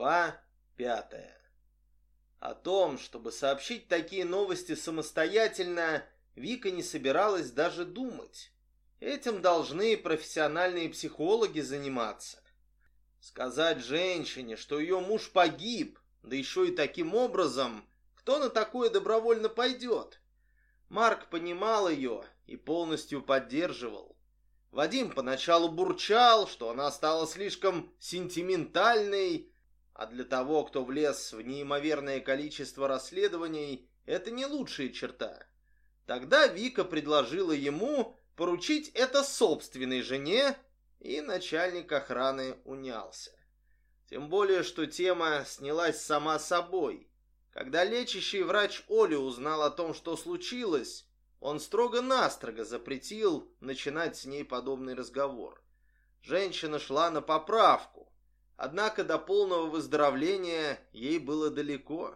Глава пятая. О том, чтобы сообщить такие новости самостоятельно, Вика не собиралась даже думать. Этим должны профессиональные психологи заниматься. Сказать женщине, что ее муж погиб, да еще и таким образом, кто на такое добровольно пойдет? Марк понимал ее и полностью поддерживал. Вадим поначалу бурчал, что она стала слишком сентиментальной, а для того, кто влез в неимоверное количество расследований, это не лучшая черта. Тогда Вика предложила ему поручить это собственной жене, и начальник охраны унялся. Тем более, что тема снялась сама собой. Когда лечащий врач Оли узнал о том, что случилось, он строго-настрого запретил начинать с ней подобный разговор. Женщина шла на поправку, Однако до полного выздоровления ей было далеко.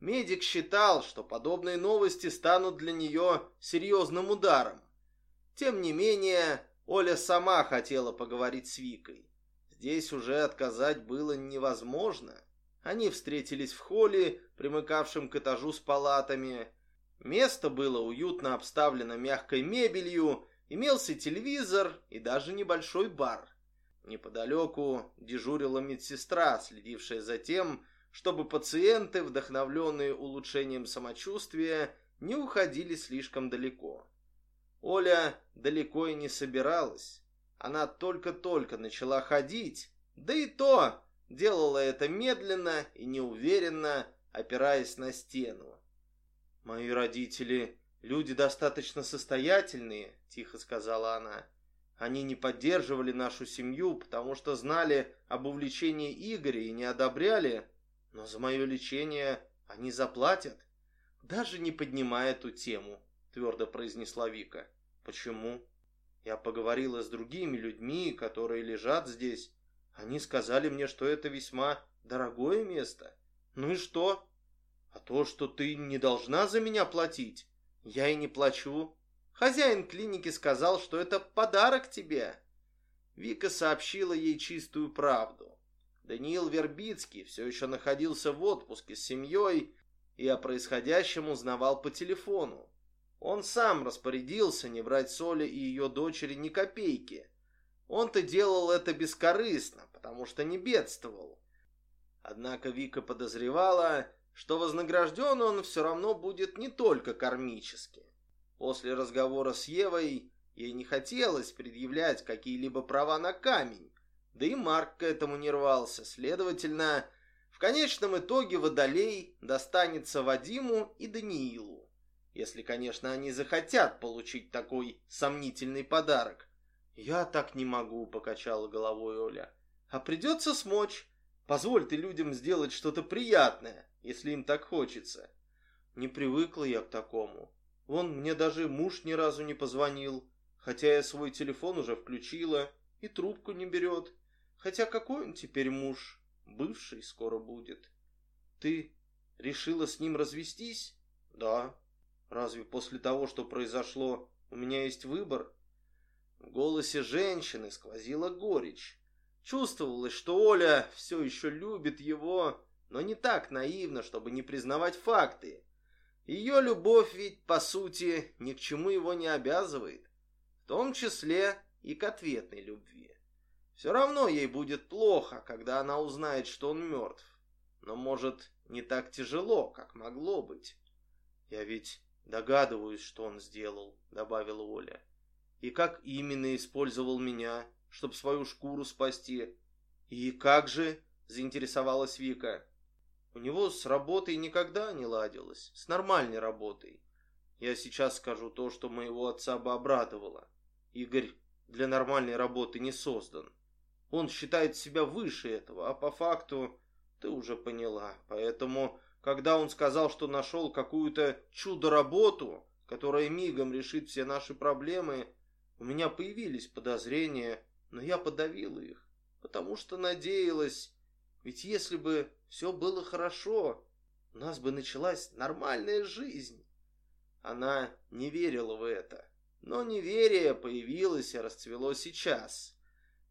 Медик считал, что подобные новости станут для нее серьезным ударом. Тем не менее, Оля сама хотела поговорить с Викой. Здесь уже отказать было невозможно. Они встретились в холле, примыкавшем к этажу с палатами. Место было уютно обставлено мягкой мебелью, имелся телевизор и даже небольшой бар. Неподалеку дежурила медсестра, следившая за тем, чтобы пациенты, вдохновленные улучшением самочувствия, не уходили слишком далеко. Оля далеко и не собиралась. Она только-только начала ходить, да и то делала это медленно и неуверенно, опираясь на стену. «Мои родители люди достаточно состоятельные», — тихо сказала она. Они не поддерживали нашу семью, потому что знали об увлечении Игоря и не одобряли, но за мое лечение они заплатят. Даже не поднимая эту тему, твердо произнесла Вика. Почему? Я поговорила с другими людьми, которые лежат здесь. Они сказали мне, что это весьма дорогое место. Ну и что? А то, что ты не должна за меня платить, я и не плачу. Хозяин клиники сказал, что это подарок тебе. Вика сообщила ей чистую правду. Даниил Вербицкий все еще находился в отпуске с семьей и о происходящем узнавал по телефону. Он сам распорядился не брать соли и ее дочери ни копейки. Он-то делал это бескорыстно, потому что не бедствовал. Однако Вика подозревала, что вознагражден он все равно будет не только кармически. После разговора с Евой ей не хотелось предъявлять какие-либо права на камень, да и Марк к этому не рвался. Следовательно, в конечном итоге Водолей достанется Вадиму и Даниилу. Если, конечно, они захотят получить такой сомнительный подарок. «Я так не могу», — покачала головой Оля. «А придется смочь. Позволь ты людям сделать что-то приятное, если им так хочется». Не привыкла я к такому. Вон мне даже муж ни разу не позвонил, хотя я свой телефон уже включила и трубку не берет. Хотя какой он теперь муж? Бывший скоро будет. Ты решила с ним развестись? Да. Разве после того, что произошло, у меня есть выбор? В голосе женщины сквозила горечь. Чувствовалось, что Оля все еще любит его, но не так наивно, чтобы не признавать факты. Ее любовь ведь, по сути, ни к чему его не обязывает, в том числе и к ответной любви. Все равно ей будет плохо, когда она узнает, что он мертв. Но, может, не так тяжело, как могло быть. Я ведь догадываюсь, что он сделал, добавила Оля. И как именно использовал меня, чтобы свою шкуру спасти. И как же, заинтересовалась Вика. У него с работой никогда не ладилось, с нормальной работой. Я сейчас скажу то, что моего отца бы обрадовало. Игорь для нормальной работы не создан. Он считает себя выше этого, а по факту ты уже поняла. Поэтому, когда он сказал, что нашел какую-то чудо-работу, которая мигом решит все наши проблемы, у меня появились подозрения, но я подавила их, потому что надеялась, ведь если бы все было хорошо, у нас бы началась нормальная жизнь. Она не верила в это, но неверие появилось и расцвело сейчас.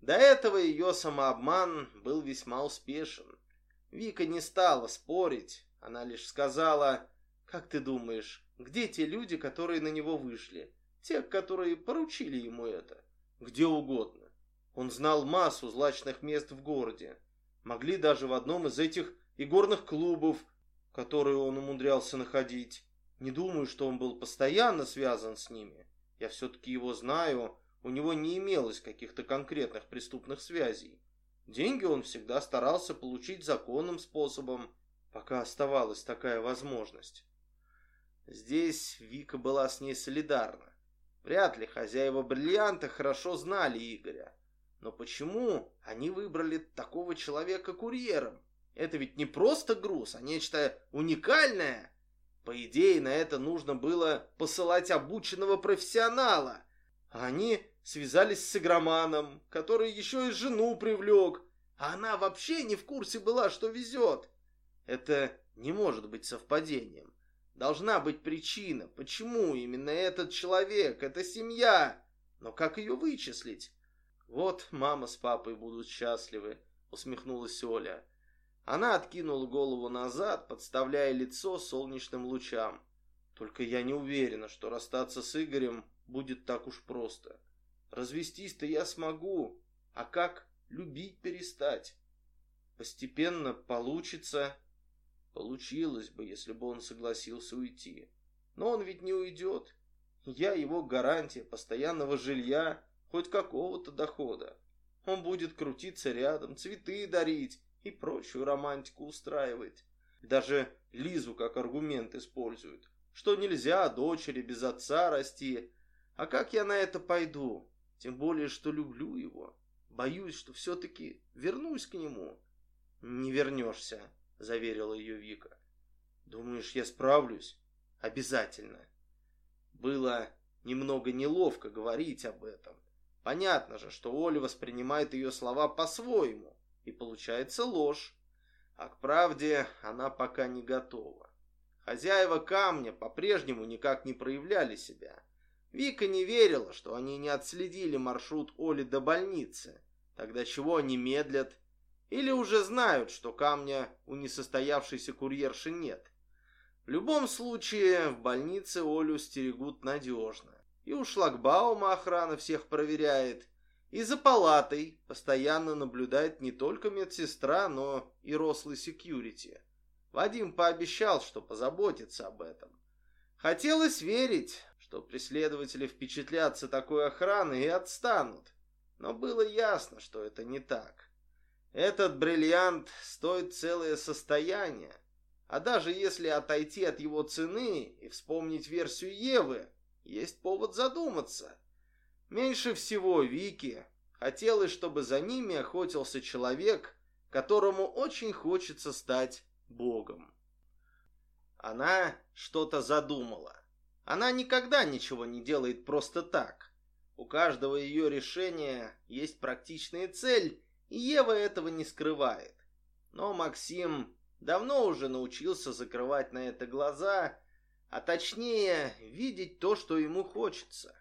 До этого ее самообман был весьма успешен. Вика не стала спорить, она лишь сказала, «Как ты думаешь, где те люди, которые на него вышли? Те, которые поручили ему это?» «Где угодно. Он знал массу злачных мест в городе. Могли даже в одном из этих игорных клубов, которые он умудрялся находить. Не думаю, что он был постоянно связан с ними. Я все-таки его знаю, у него не имелось каких-то конкретных преступных связей. Деньги он всегда старался получить законным способом, пока оставалась такая возможность. Здесь Вика была с ней солидарна. Вряд ли хозяева бриллианта хорошо знали Игоря. Но почему они выбрали такого человека курьером? Это ведь не просто груз, а нечто уникальное. По идее, на это нужно было посылать обученного профессионала. А они связались с игроманом, который еще и жену привлек. А она вообще не в курсе была, что везет. Это не может быть совпадением. Должна быть причина, почему именно этот человек, эта семья. Но как ее вычислить? Вот мама с папой будут счастливы, усмехнулась Оля. Она откинула голову назад, подставляя лицо солнечным лучам. Только я не уверена, что расстаться с Игорем будет так уж просто. Развестись-то я смогу, а как любить перестать? Постепенно получится. Получилось бы, если бы он согласился уйти. Но он ведь не уйдет. Я его гарантия постоянного жилья, хоть какого-то дохода. Он будет крутиться рядом, цветы дарить, и прочую романтику устраивает. Даже Лизу как аргумент используют, что нельзя дочери без отца расти. А как я на это пойду? Тем более, что люблю его. Боюсь, что все-таки вернусь к нему. Не вернешься, заверила ее Вика. Думаешь, я справлюсь? Обязательно. Было немного неловко говорить об этом. Понятно же, что Оля воспринимает ее слова по-своему и получается ложь. А к правде она пока не готова. Хозяева камня по-прежнему никак не проявляли себя. Вика не верила, что они не отследили маршрут Оли до больницы. Тогда чего они медлят? Или уже знают, что камня у несостоявшейся курьерши нет? В любом случае, в больнице Олю стерегут надежно. И у шлагбаума охрана всех проверяет, и за палатой постоянно наблюдает не только медсестра, но и рослый секьюрити. Вадим пообещал, что позаботится об этом. Хотелось верить, что преследователи впечатлятся такой охраной и отстанут. Но было ясно, что это не так. Этот бриллиант стоит целое состояние. А даже если отойти от его цены и вспомнить версию Евы, есть повод задуматься – Меньше всего Вики хотелось, чтобы за ними охотился человек, которому очень хочется стать богом. Она что-то задумала. Она никогда ничего не делает просто так. У каждого ее решения есть практичная цель, и Ева этого не скрывает. Но Максим давно уже научился закрывать на это глаза, а точнее видеть то, что ему хочется.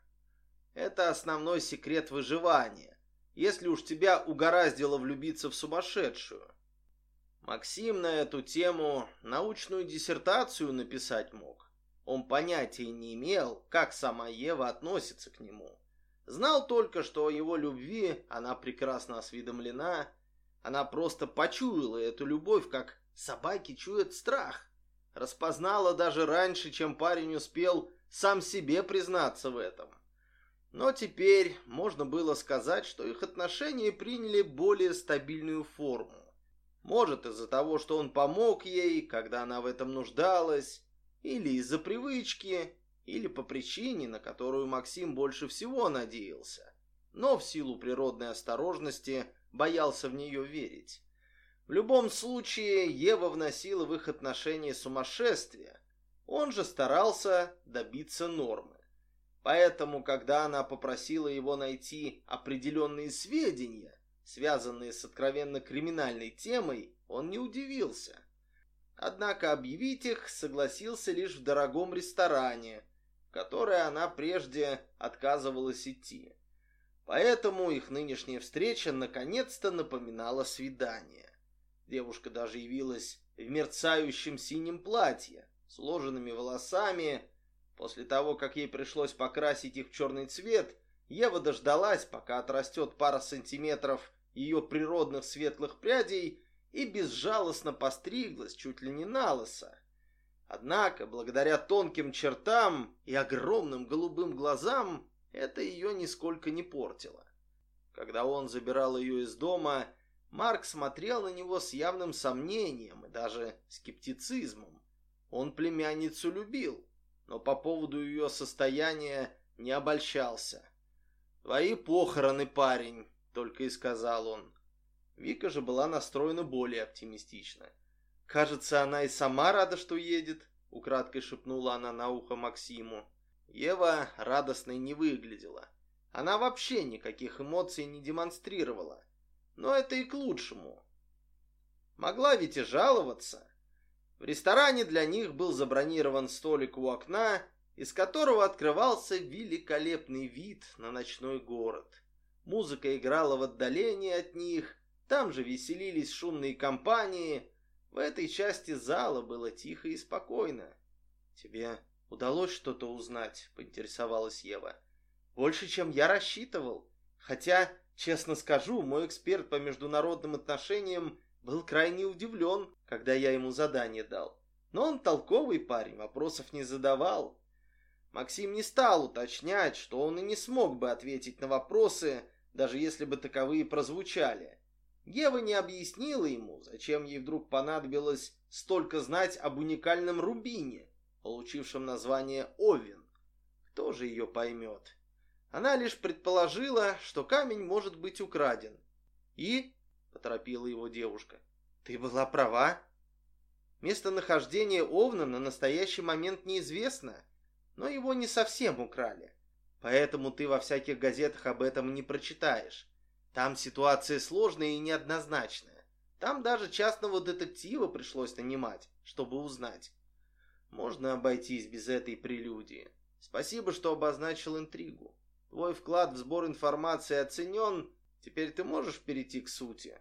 Это основной секрет выживания, если уж тебя угораздило влюбиться в сумасшедшую. Максим на эту тему научную диссертацию написать мог. Он понятия не имел, как сама Ева относится к нему. Знал только, что о его любви она прекрасно осведомлена. Она просто почуяла эту любовь, как собаки чуют страх. Распознала даже раньше, чем парень успел сам себе признаться в этом. Но теперь можно было сказать, что их отношения приняли более стабильную форму. Может, из-за того, что он помог ей, когда она в этом нуждалась, или из-за привычки, или по причине, на которую Максим больше всего надеялся. Но в силу природной осторожности боялся в нее верить. В любом случае, Ева вносила в их отношения сумасшествие. Он же старался добиться нормы. Поэтому, когда она попросила его найти определенные сведения, связанные с откровенно криминальной темой, он не удивился. Однако объявить их согласился лишь в дорогом ресторане, в который она прежде отказывалась идти. Поэтому их нынешняя встреча наконец-то напоминала свидание. Девушка даже явилась в мерцающем синем платье, с уложенными волосами. После того, как ей пришлось покрасить их в черный цвет, Ева дождалась, пока отрастет пара сантиметров ее природных светлых прядей и безжалостно постриглась чуть ли не на лысо. Однако, благодаря тонким чертам и огромным голубым глазам, это ее нисколько не портило. Когда он забирал ее из дома, Марк смотрел на него с явным сомнением и даже скептицизмом. Он племянницу любил, но по поводу ее состояния не обольщался. «Твои похороны, парень», — только и сказал он. Вика же была настроена более оптимистично. «Кажется, она и сама рада, что едет», — украдкой шепнула она на ухо Максиму. Ева радостной не выглядела. Она вообще никаких эмоций не демонстрировала. Но это и к лучшему. Могла ведь и жаловаться. В ресторане для них был забронирован столик у окна, из которого открывался великолепный вид на ночной город. Музыка играла в отдалении от них, там же веселились шумные компании. В этой части зала было тихо и спокойно. «Тебе удалось что-то узнать?» — поинтересовалась Ева. «Больше, чем я рассчитывал. Хотя Честно скажу, мой эксперт по международным отношениям был крайне удивлен, когда я ему задание дал. Но он толковый парень, вопросов не задавал. Максим не стал уточнять, что он и не смог бы ответить на вопросы, даже если бы таковые прозвучали. Ева не объяснила ему, зачем ей вдруг понадобилось столько знать об уникальном рубине, получившем название Овен. Кто же ее поймет? Она лишь предположила, что камень может быть украден. «И?» — поторопила его девушка. «Ты была права. Местонахождение Овна на настоящий момент неизвестно, но его не совсем украли. Поэтому ты во всяких газетах об этом не прочитаешь. Там ситуация сложная и неоднозначная. Там даже частного детектива пришлось нанимать, чтобы узнать. Можно обойтись без этой прелюдии. Спасибо, что обозначил интригу. Твой вклад в сбор информации оценен, теперь ты можешь перейти к сути.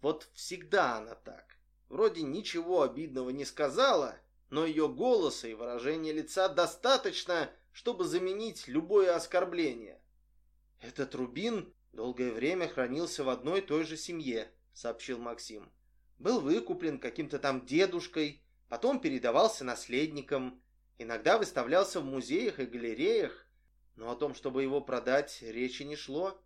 Вот всегда она так. Вроде ничего обидного не сказала, но ее голоса и выражения лица достаточно, чтобы заменить любое оскорбление. Этот рубин долгое время хранился в одной и той же семье, сообщил Максим. Был выкуплен каким-то там дедушкой, потом передавался наследникам, иногда выставлялся в музеях и галереях, но о том, чтобы его продать, речи не шло.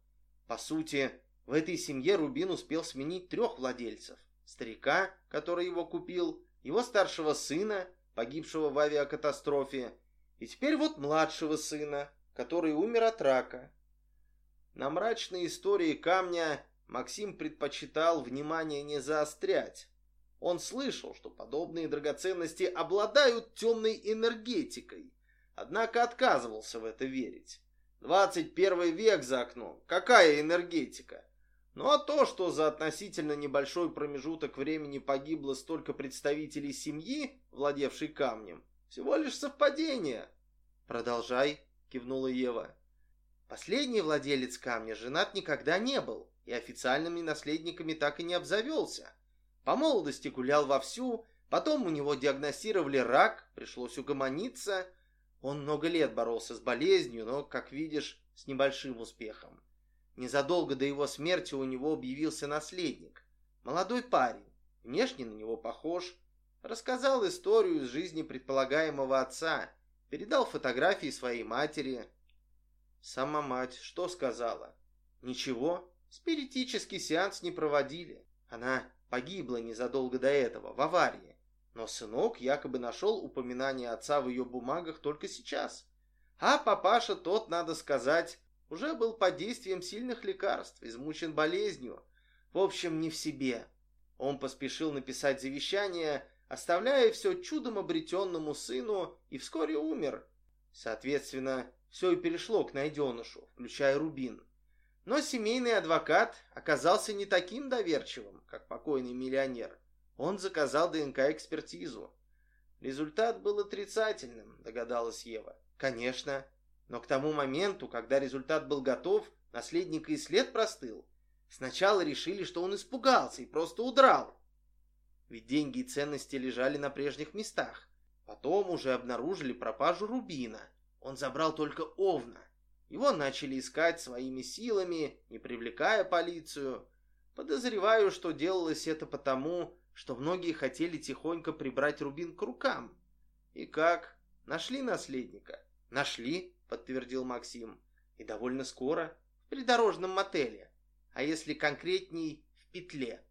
По сути, в этой семье Рубин успел сменить трех владельцев. Старика, который его купил, его старшего сына, погибшего в авиакатастрофе, и теперь вот младшего сына, который умер от рака. На мрачные истории камня Максим предпочитал внимание не заострять. Он слышал, что подобные драгоценности обладают темной энергетикой, Однако отказывался в это верить. 21 век за окном. Какая энергетика? Ну а то, что за относительно небольшой промежуток времени погибло столько представителей семьи, владевшей камнем, всего лишь совпадение. Продолжай, кивнула Ева. Последний владелец камня женат никогда не был и официальными наследниками так и не обзавелся. По молодости гулял вовсю, потом у него диагностировали рак, пришлось угомониться – он много лет боролся с болезнью, но, как видишь, с небольшим успехом. Незадолго до его смерти у него объявился наследник. Молодой парень, внешне на него похож. Рассказал историю из жизни предполагаемого отца, передал фотографии своей матери. Сама мать что сказала? Ничего, спиритический сеанс не проводили. Она погибла незадолго до этого, в аварии. Но сынок якобы нашел упоминание отца в ее бумагах только сейчас. А папаша тот, надо сказать, уже был под действием сильных лекарств, измучен болезнью. В общем, не в себе. Он поспешил написать завещание, оставляя все чудом обретенному сыну, и вскоре умер. Соответственно, все и перешло к найденышу, включая Рубин. Но семейный адвокат оказался не таким доверчивым, как покойный миллионер. Он заказал ДНК-экспертизу. Результат был отрицательным, догадалась Ева. Конечно, но к тому моменту, когда результат был готов, наследник и след простыл. Сначала решили, что он испугался и просто удрал. ведь деньги и ценности лежали на прежних местах. Потом уже обнаружили пропажу Рубина. Он забрал только Овна. Его начали искать своими силами, не привлекая полицию. Подозреваю, что делалось это потому, что многие хотели тихонько прибрать Рубин к рукам. И как? Нашли наследника? Нашли, подтвердил Максим. И довольно скоро, в придорожном мотеле. А если конкретней, в петле.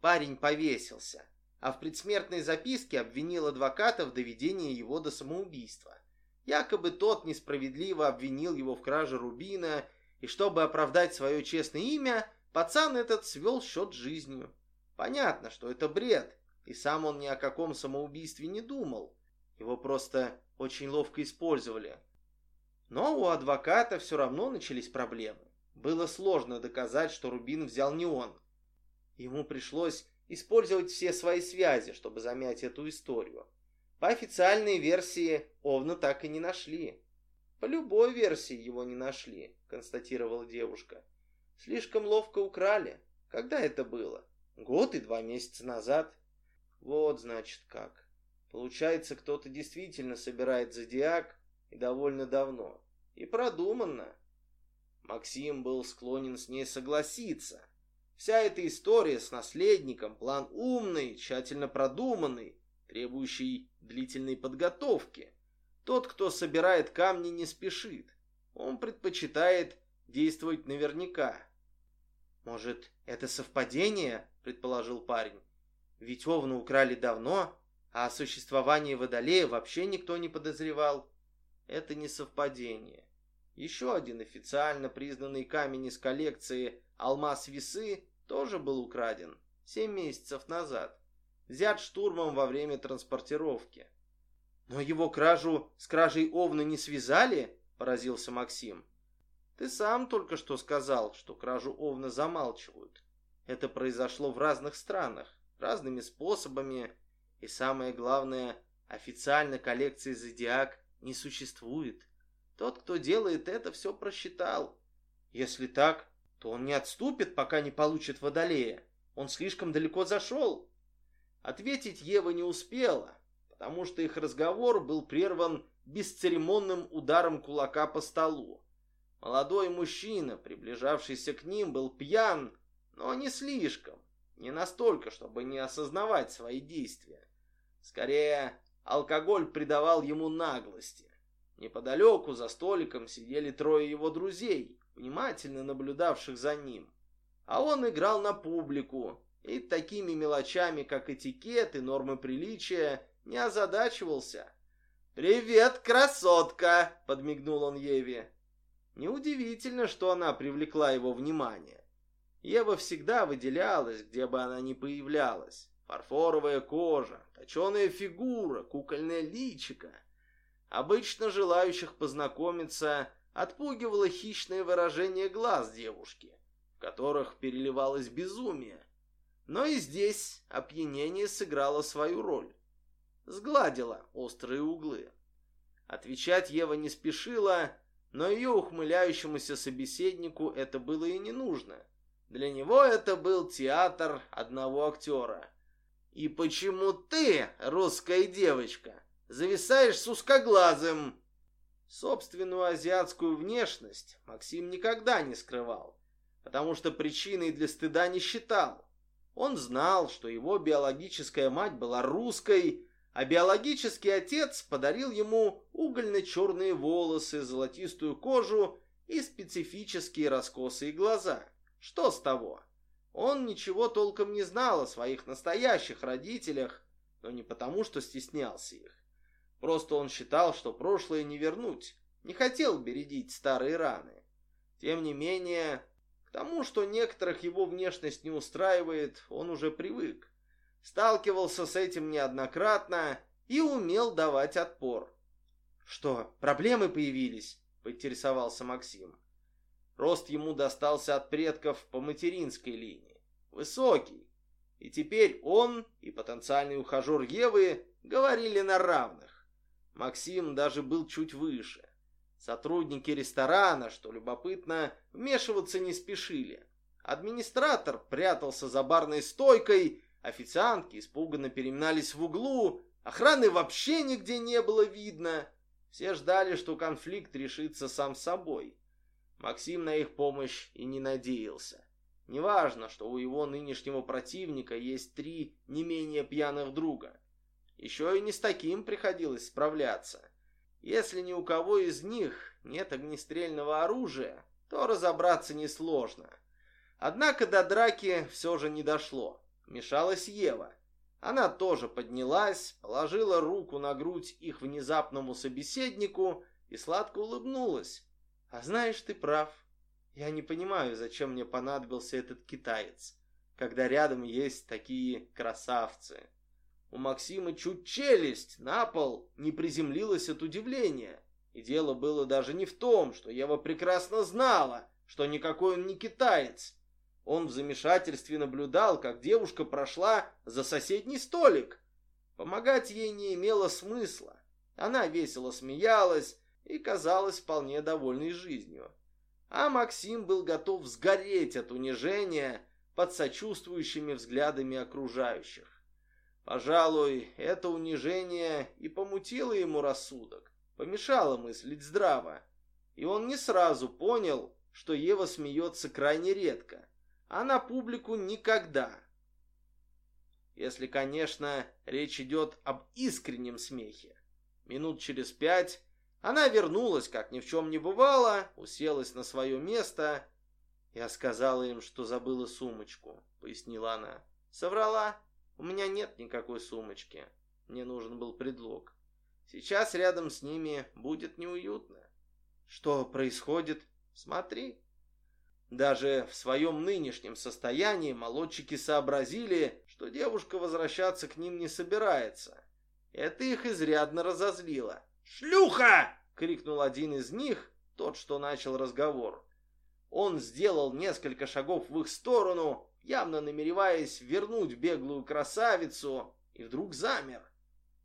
Парень повесился а в предсмертной записке обвинил адвоката в доведении его до самоубийства. Якобы тот несправедливо обвинил его в краже рубина, и чтобы оправдать свое честное имя, пацан этот свел счет жизнью. Понятно, что это бред, и сам он ни о каком самоубийстве не думал. Его просто очень ловко использовали. Но у адвоката все равно начались проблемы. Было сложно доказать, что Рубин взял не он. Ему пришлось использовать все свои связи, чтобы замять эту историю. По официальной версии Овна так и не нашли. По любой версии его не нашли, констатировала девушка. Слишком ловко украли. Когда это было? Год и два месяца назад. Вот, значит, как. Получается, кто-то действительно собирает зодиак и довольно давно. И продуманно. Максим был склонен с ней согласиться. Вся эта история с наследником, план умный, тщательно продуманный, требующий длительной подготовки. Тот, кто собирает камни, не спешит. Он предпочитает действовать наверняка. «Может, это совпадение?» – предположил парень. «Ведь Овну украли давно, а о существовании Водолея вообще никто не подозревал. Это не совпадение. Еще один официально признанный камень из коллекции Алмаз весы тоже был украден семь месяцев назад. Взят штурмом во время транспортировки. Но его кражу с кражей Овна не связали? Поразился Максим. Ты сам только что сказал, что кражу Овна замалчивают. Это произошло в разных странах, разными способами. И самое главное, официально коллекции Зодиак не существует. Тот, кто делает это, все просчитал. Если так, то он не отступит, пока не получит водолея. Он слишком далеко зашел. Ответить Ева не успела, потому что их разговор был прерван бесцеремонным ударом кулака по столу. Молодой мужчина, приближавшийся к ним, был пьян, но не слишком, не настолько, чтобы не осознавать свои действия. Скорее, алкоголь придавал ему наглости. Неподалеку за столиком сидели трое его друзей, внимательно наблюдавших за ним. А он играл на публику, и такими мелочами, как этикет и нормы приличия, не озадачивался. «Привет, красотка!» — подмигнул он Еве. Неудивительно, что она привлекла его внимание. Ева всегда выделялась, где бы она ни появлялась. Фарфоровая кожа, точеная фигура, кукольное личико. Обычно желающих познакомиться отпугивало хищное выражение глаз девушки, в которых переливалось безумие. Но и здесь опьянение сыграло свою роль. Сгладило острые углы. Отвечать Ева не спешила, но ее ухмыляющемуся собеседнику это было и не нужно. Для него это был театр одного актера. «И почему ты, русская девочка, зависаешь с узкоглазым?» Собственную азиатскую внешность Максим никогда не скрывал, потому что причиной для стыда не считал. Он знал, что его биологическая мать была русской, а биологический отец подарил ему угольно-черные волосы, золотистую кожу и специфические раскосые глаза. Что с того? Он ничего толком не знал о своих настоящих родителях, но не потому, что стеснялся их. Просто он считал, что прошлое не вернуть, не хотел бередить старые раны. Тем не менее, к тому, что некоторых его внешность не устраивает, он уже привык. Сталкивался с этим неоднократно и умел давать отпор. «Что, проблемы появились?» – поинтересовался Максим. Рост ему достался от предков по материнской линии. Высокий. И теперь он и потенциальный ухажер Евы говорили на равных. Максим даже был чуть выше. Сотрудники ресторана, что любопытно, вмешиваться не спешили. Администратор прятался за барной стойкой, Официантки испуганно переминались в углу, охраны вообще нигде не было видно. Все ждали, что конфликт решится сам собой. Максим на их помощь и не надеялся. Неважно, что у его нынешнего противника есть три не менее пьяных друга. Еще и не с таким приходилось справляться. Если ни у кого из них нет огнестрельного оружия, то разобраться несложно. Однако до драки все же не дошло. Мешалась Ева. Она тоже поднялась, положила руку на грудь их внезапному собеседнику и сладко улыбнулась. «А знаешь, ты прав. Я не понимаю, зачем мне понадобился этот китаец, когда рядом есть такие красавцы». У Максима чуть челюсть на пол не приземлилась от удивления. И дело было даже не в том, что Ева прекрасно знала, что никакой он не китаец, он в замешательстве наблюдал, как девушка прошла за соседний столик. Помогать ей не имело смысла. Она весело смеялась и казалась вполне довольной жизнью. А Максим был готов сгореть от унижения под сочувствующими взглядами окружающих. Пожалуй, это унижение и помутило ему рассудок, помешало мыслить здраво. И он не сразу понял, что Ева смеется крайне редко а на публику никогда. Если, конечно, речь идет об искреннем смехе. Минут через пять она вернулась, как ни в чем не бывало, уселась на свое место. Я сказала им, что забыла сумочку, пояснила она. Соврала. У меня нет никакой сумочки. Мне нужен был предлог. Сейчас рядом с ними будет неуютно. Что происходит? Смотри. Даже в своем нынешнем состоянии молодчики сообразили, что девушка возвращаться к ним не собирается. Это их изрядно разозлило. «Шлюха!» — крикнул один из них, тот, что начал разговор. Он сделал несколько шагов в их сторону, явно намереваясь вернуть беглую красавицу, и вдруг замер.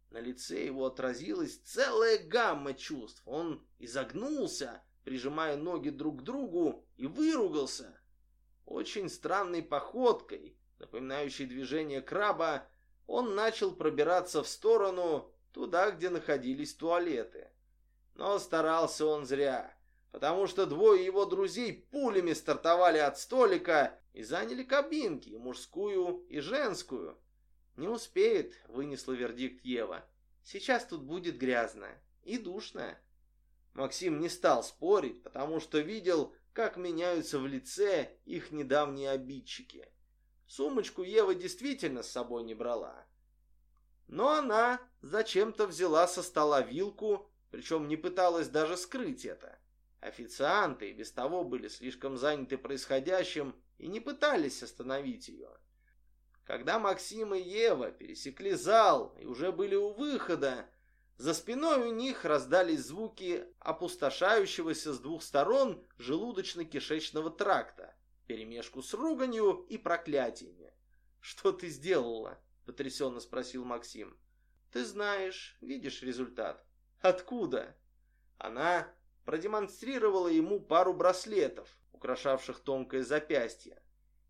На лице его отразилась целая гамма чувств. Он изогнулся, прижимая ноги друг к другу, и выругался. Очень странной походкой, напоминающей движение краба, он начал пробираться в сторону, туда, где находились туалеты. Но старался он зря, потому что двое его друзей пулями стартовали от столика и заняли кабинки, мужскую и женскую. «Не успеет», — вынесла вердикт Ева. «Сейчас тут будет грязно и душно». Максим не стал спорить, потому что видел, как меняются в лице их недавние обидчики. Сумочку Ева действительно с собой не брала. Но она зачем-то взяла со стола вилку, причем не пыталась даже скрыть это. Официанты и без того были слишком заняты происходящим и не пытались остановить ее. Когда Максим и Ева пересекли зал и уже были у выхода, за спиной у них раздались звуки опустошающегося с двух сторон желудочно-кишечного тракта, перемешку с руганью и проклятиями. «Что ты сделала?» — потрясенно спросил Максим. «Ты знаешь, видишь результат». «Откуда?» Она продемонстрировала ему пару браслетов, украшавших тонкое запястье.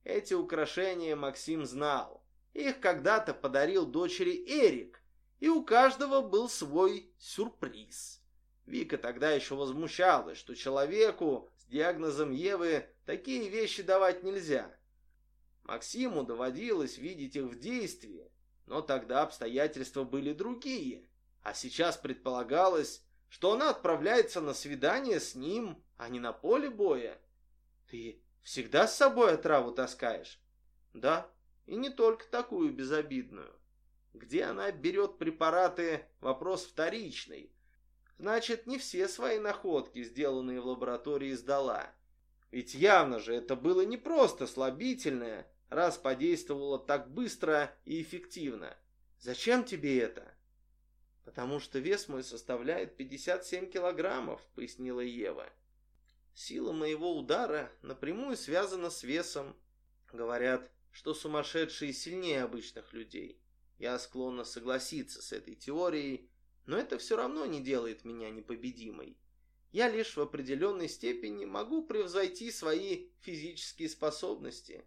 Эти украшения Максим знал. Их когда-то подарил дочери Эрик, и у каждого был свой сюрприз. Вика тогда еще возмущалась, что человеку с диагнозом Евы такие вещи давать нельзя. Максиму доводилось видеть их в действии, но тогда обстоятельства были другие, а сейчас предполагалось, что она отправляется на свидание с ним, а не на поле боя. Ты всегда с собой отраву таскаешь? Да, и не только такую безобидную. Где она берет препараты, вопрос вторичный. Значит, не все свои находки, сделанные в лаборатории, сдала. Ведь явно же это было не просто слабительное, раз подействовало так быстро и эффективно. Зачем тебе это? Потому что вес мой составляет 57 килограммов, пояснила Ева. Сила моего удара напрямую связана с весом. Говорят, что сумасшедшие сильнее обычных людей. Я склонна согласиться с этой теорией, но это все равно не делает меня непобедимой. Я лишь в определенной степени могу превзойти свои физические способности.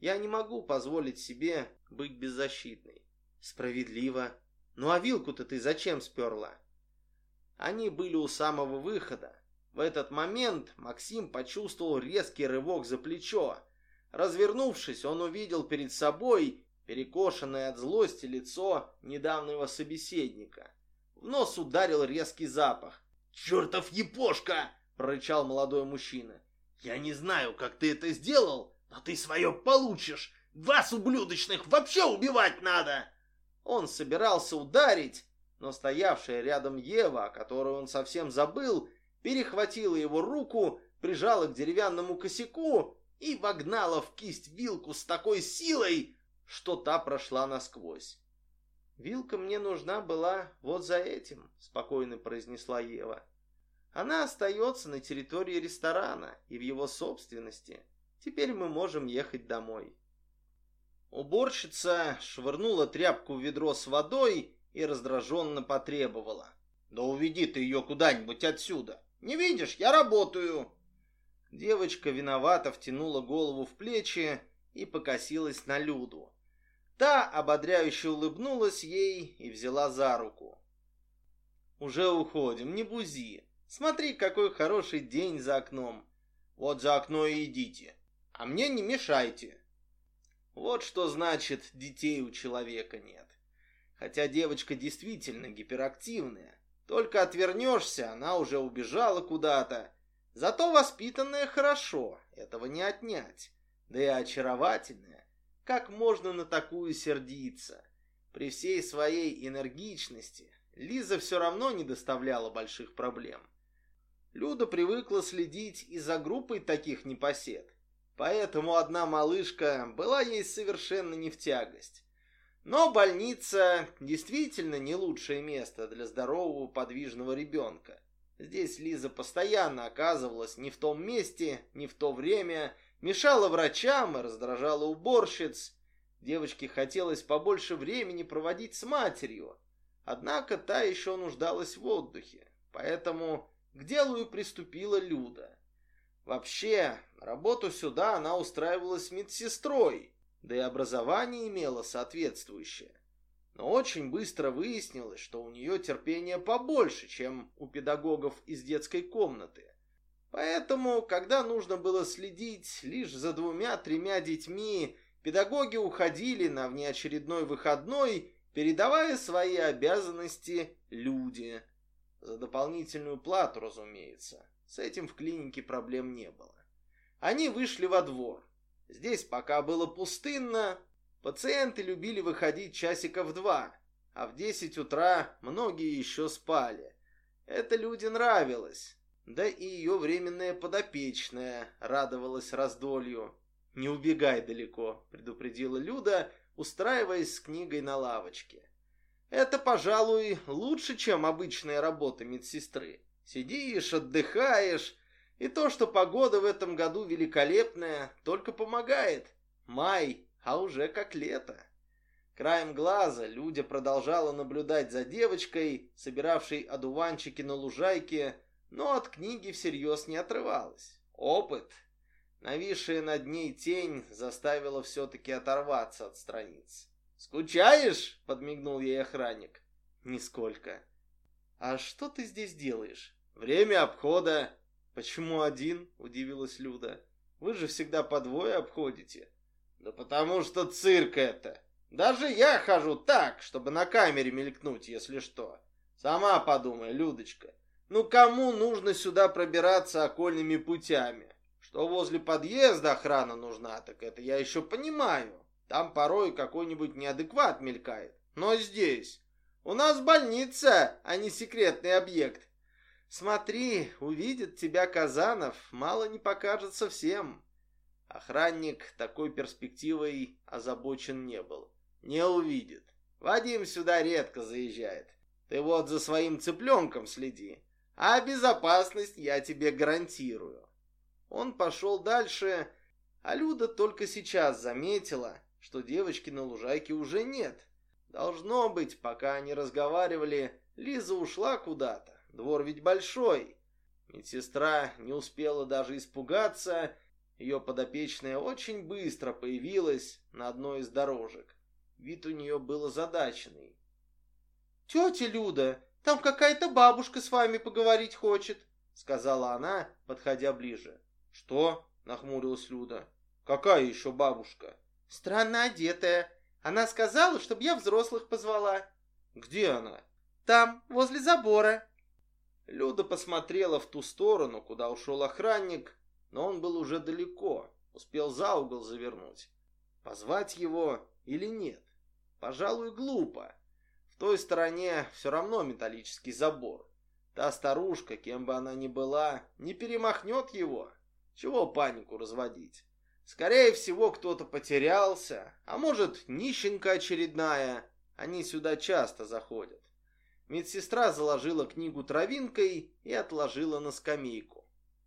Я не могу позволить себе быть беззащитной. Справедливо. Ну а вилку-то ты зачем сперла? Они были у самого выхода. В этот момент Максим почувствовал резкий рывок за плечо. Развернувшись, он увидел перед собой перекошенное от злости лицо недавнего собеседника. В нос ударил резкий запах. «Чертов епошка!» — прорычал молодой мужчина. «Я не знаю, как ты это сделал, но ты свое получишь! Вас, ублюдочных, вообще убивать надо!» Он собирался ударить, но стоявшая рядом Ева, о которой он совсем забыл, перехватила его руку, прижала к деревянному косяку и вогнала в кисть вилку с такой силой, что та прошла насквозь. «Вилка мне нужна была вот за этим», — спокойно произнесла Ева. «Она остается на территории ресторана и в его собственности. Теперь мы можем ехать домой». Уборщица швырнула тряпку в ведро с водой и раздраженно потребовала. «Да уведи ты ее куда-нибудь отсюда! Не видишь, я работаю!» Девочка виновато втянула голову в плечи и покосилась на Люду. Та ободряюще улыбнулась ей и взяла за руку. «Уже уходим, не бузи. Смотри, какой хороший день за окном. Вот за окно и идите, а мне не мешайте». Вот что значит детей у человека нет. Хотя девочка действительно гиперактивная. Только отвернешься, она уже убежала куда-то. Зато воспитанная хорошо, этого не отнять. Да и очаровательная. Как можно на такую сердиться? При всей своей энергичности Лиза все равно не доставляла больших проблем. Люда привыкла следить и за группой таких непосед. Поэтому одна малышка была ей совершенно не в тягость. Но больница действительно не лучшее место для здорового подвижного ребенка. Здесь Лиза постоянно оказывалась не в том месте, не в то время, мешала врачам и раздражала уборщиц. Девочке хотелось побольше времени проводить с матерью, однако та еще нуждалась в отдыхе, поэтому к делу и приступила Люда. Вообще, работу сюда она устраивалась медсестрой, да и образование имела соответствующее. Но очень быстро выяснилось, что у нее терпение побольше, чем у педагогов из детской комнаты. Поэтому, когда нужно было следить лишь за двумя-тремя детьми, педагоги уходили на внеочередной выходной, передавая свои обязанности люди. За дополнительную плату, разумеется. С этим в клинике проблем не было. Они вышли во двор. Здесь пока было пустынно, пациенты любили выходить часиков два, а в десять утра многие еще спали. Это люди нравилось, да и ее временная подопечная радовалась раздолью. «Не убегай далеко», — предупредила Люда, устраиваясь с книгой на лавочке. «Это, пожалуй, лучше, чем обычная работа медсестры. Сидишь, отдыхаешь, и то, что погода в этом году великолепная, только помогает. Май, а уже как лето. Краем глаза Людя продолжала наблюдать за девочкой, собиравшей одуванчики на лужайке, но от книги всерьез не отрывалась. Опыт. Нависшая над ней тень заставила все-таки оторваться от страниц. «Скучаешь?» — подмигнул ей охранник. «Нисколько». «А что ты здесь делаешь?» «Время обхода». «Почему один?» – удивилась Люда. «Вы же всегда по двое обходите». «Да потому что цирк это. Даже я хожу так, чтобы на камере мелькнуть, если что. Сама подумай, Людочка. Ну кому нужно сюда пробираться окольными путями? Что возле подъезда охрана нужна, так это я еще понимаю. Там порой какой-нибудь неадекват мелькает. Но здесь... У нас больница, а не секретный объект. Смотри, увидит тебя Казанов, мало не покажется всем. Охранник такой перспективой озабочен не был. Не увидит. Вадим сюда редко заезжает. Ты вот за своим цыпленком следи. А безопасность я тебе гарантирую. Он пошел дальше, а Люда только сейчас заметила, что девочки на лужайке уже нет. Должно быть, пока они разговаривали, Лиза ушла куда-то. Двор ведь большой. Медсестра не успела даже испугаться, Ее подопечная очень быстро появилась на одной из дорожек. Вид у нее был озадаченный. «Тетя Люда, там какая-то бабушка с вами поговорить хочет», сказала она, подходя ближе. «Что?» — нахмурилась Люда. «Какая еще бабушка?» «Странно одетая. Она сказала, чтобы я взрослых позвала». «Где она?» «Там, возле забора». Люда посмотрела в ту сторону, куда ушел охранник, но он был уже далеко, успел за угол завернуть. Позвать его или нет? Пожалуй, глупо. В той стороне все равно металлический забор. Та старушка, кем бы она ни была, не перемахнет его. Чего панику разводить? Скорее всего, кто-то потерялся, а может, нищенка очередная. Они сюда часто заходят. Медсестра заложила книгу травинкой и отложила на скамейку.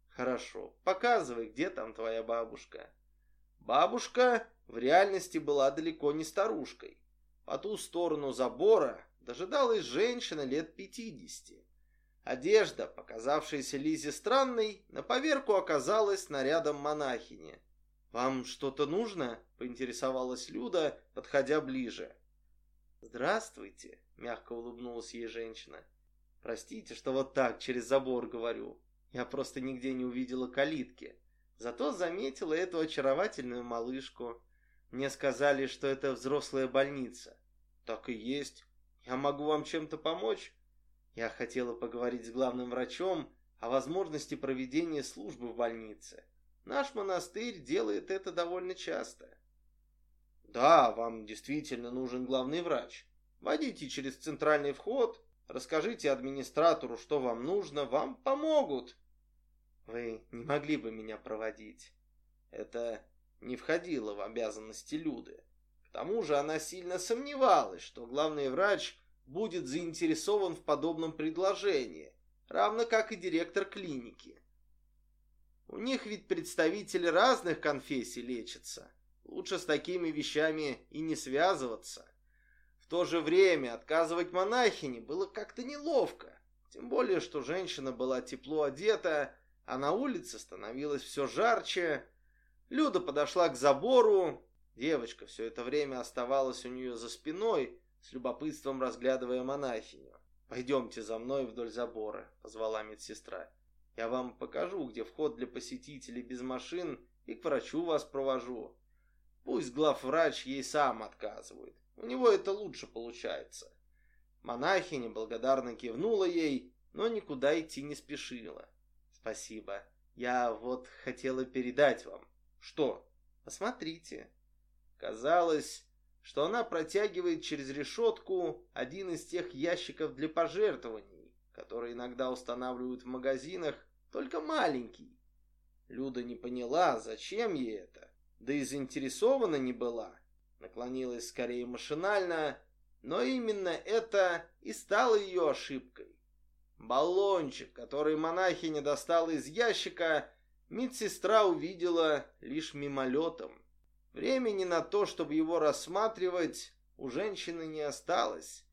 Хорошо, показывай, где там твоя бабушка. Бабушка в реальности была далеко не старушкой. По ту сторону забора дожидалась женщина лет пятидесяти. Одежда, показавшаяся Лизе странной, на поверку оказалась нарядом монахини. «Вам что-то нужно?» — поинтересовалась Люда, подходя ближе. «Здравствуйте», — мягко улыбнулась ей женщина. «Простите, что вот так через забор говорю. Я просто нигде не увидела калитки. Зато заметила эту очаровательную малышку. Мне сказали, что это взрослая больница. Так и есть. Я могу вам чем-то помочь? Я хотела поговорить с главным врачом о возможности проведения службы в больнице. Наш монастырь делает это довольно часто. Да, вам действительно нужен главный врач. Войдите через центральный вход, расскажите администратору, что вам нужно, вам помогут. Вы не могли бы меня проводить? Это не входило в обязанности Люды. К тому же она сильно сомневалась, что главный врач будет заинтересован в подобном предложении, равно как и директор клиники. У них ведь представители разных конфессий лечатся. Лучше с такими вещами и не связываться. То же время отказывать монахине было как-то неловко. Тем более, что женщина была тепло одета, а на улице становилось все жарче. Люда подошла к забору. Девочка все это время оставалась у нее за спиной, с любопытством разглядывая монахиню. «Пойдемте за мной вдоль забора», — позвала медсестра. «Я вам покажу, где вход для посетителей без машин, и к врачу вас провожу. Пусть главврач ей сам отказывает. У него это лучше получается». Монахиня благодарно кивнула ей, но никуда идти не спешила. «Спасибо. Я вот хотела передать вам». «Что?» «Посмотрите». Казалось, что она протягивает через решетку один из тех ящиков для пожертвований, которые иногда устанавливают в магазинах, только маленький. Люда не поняла, зачем ей это, да и заинтересована не была. Наклонилась скорее машинально, но именно это и стало ее ошибкой. Баллончик, который монахиня достала из ящика, медсестра увидела лишь мимолетом. Времени на то, чтобы его рассматривать, у женщины не осталось.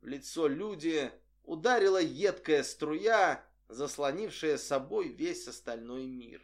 В лицо люди ударила едкая струя, заслонившая собой весь остальной мир.